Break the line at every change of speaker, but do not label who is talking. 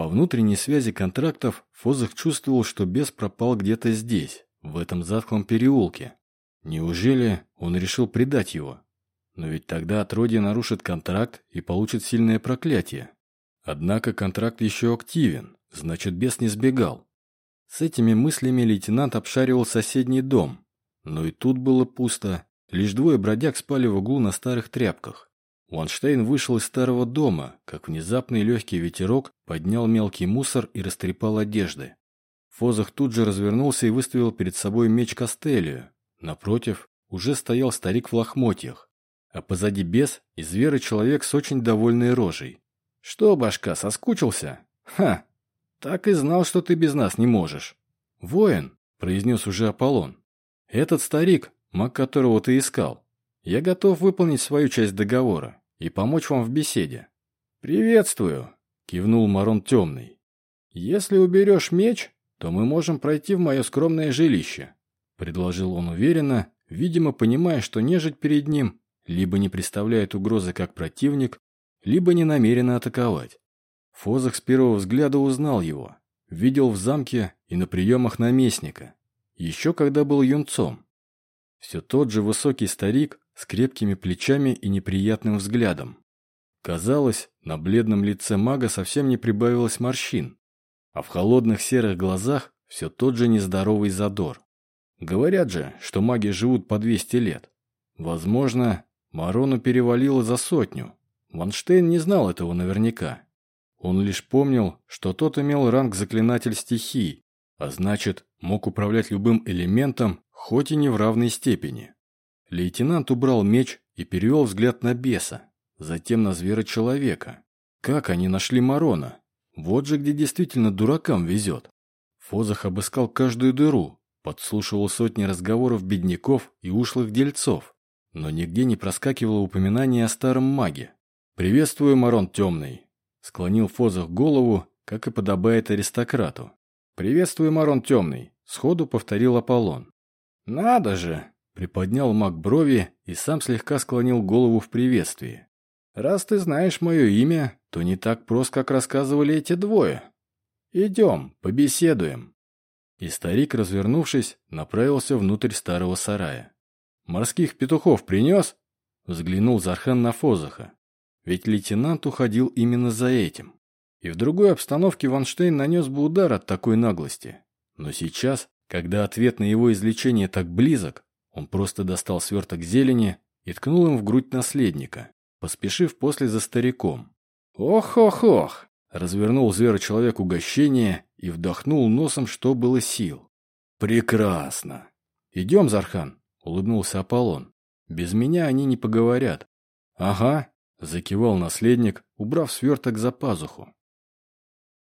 По внутренней связи контрактов Фозах чувствовал, что бес пропал где-то здесь, в этом затхлом переулке. Неужели он решил предать его? Но ведь тогда отродье нарушит контракт и получит сильное проклятие. Однако контракт еще активен, значит бес не сбегал. С этими мыслями лейтенант обшаривал соседний дом. Но и тут было пусто. Лишь двое бродяг спали в углу на старых тряпках. Уанштейн вышел из старого дома, как внезапный легкий ветерок поднял мелкий мусор и растрепал одежды. Фозах тут же развернулся и выставил перед собой меч Костелию. Напротив уже стоял старик в лохмотьях, а позади бес и зверый человек с очень довольной рожей. «Что, башка, соскучился? Ха! Так и знал, что ты без нас не можешь». «Воин», — произнес уже Аполлон, — «этот старик, маг которого ты искал. Я готов выполнить свою часть договора и помочь вам в беседе». «Приветствую», — кивнул Марон Темный. «Если уберешь меч, то мы можем пройти в мое скромное жилище», — предложил он уверенно, видимо, понимая, что нежить перед ним либо не представляет угрозы как противник, либо не намерена атаковать. Фозах с первого взгляда узнал его, видел в замке и на приемах наместника, еще когда был юнцом. Все тот же высокий старик с крепкими плечами и неприятным взглядом. Казалось, на бледном лице мага совсем не прибавилось морщин, а в холодных серых глазах все тот же нездоровый задор. Говорят же, что маги живут по 200 лет. Возможно, Марону перевалило за сотню. Ванштейн не знал этого наверняка. Он лишь помнил, что тот имел ранг заклинатель стихий, а значит, мог управлять любым элементом, хоть и не в равной степени. Лейтенант убрал меч и перевел взгляд на беса, затем на звера-человека. Как они нашли Марона? Вот же где действительно дуракам везет. Фозах обыскал каждую дыру, подслушивал сотни разговоров бедняков и ушлых дельцов, но нигде не проскакивало упоминание о старом маге. «Приветствую, Марон Темный!» Склонил Фозах голову, как и подобает аристократу. «Приветствую, Марон Темный!» Сходу повторил Аполлон. «Надо же!» Приподнял маг брови и сам слегка склонил голову в приветствии. «Раз ты знаешь мое имя, то не так прост, как рассказывали эти двое. Идем, побеседуем». И старик, развернувшись, направился внутрь старого сарая. «Морских петухов принес?» Взглянул Зархан на Фозаха. Ведь лейтенант уходил именно за этим. И в другой обстановке Ванштейн нанес бы удар от такой наглости. Но сейчас, когда ответ на его излечение так близок, он просто достал сверток зелени и ткнул им в грудь наследника, поспешив после за стариком. «Ох-ох-ох!» Развернул зверочеловек угощение и вдохнул носом, что было сил. «Прекрасно!» «Идем, Зархан!» — улыбнулся Аполлон. «Без меня они не поговорят». «Ага», — закивал наследник, убрав сверток за пазуху.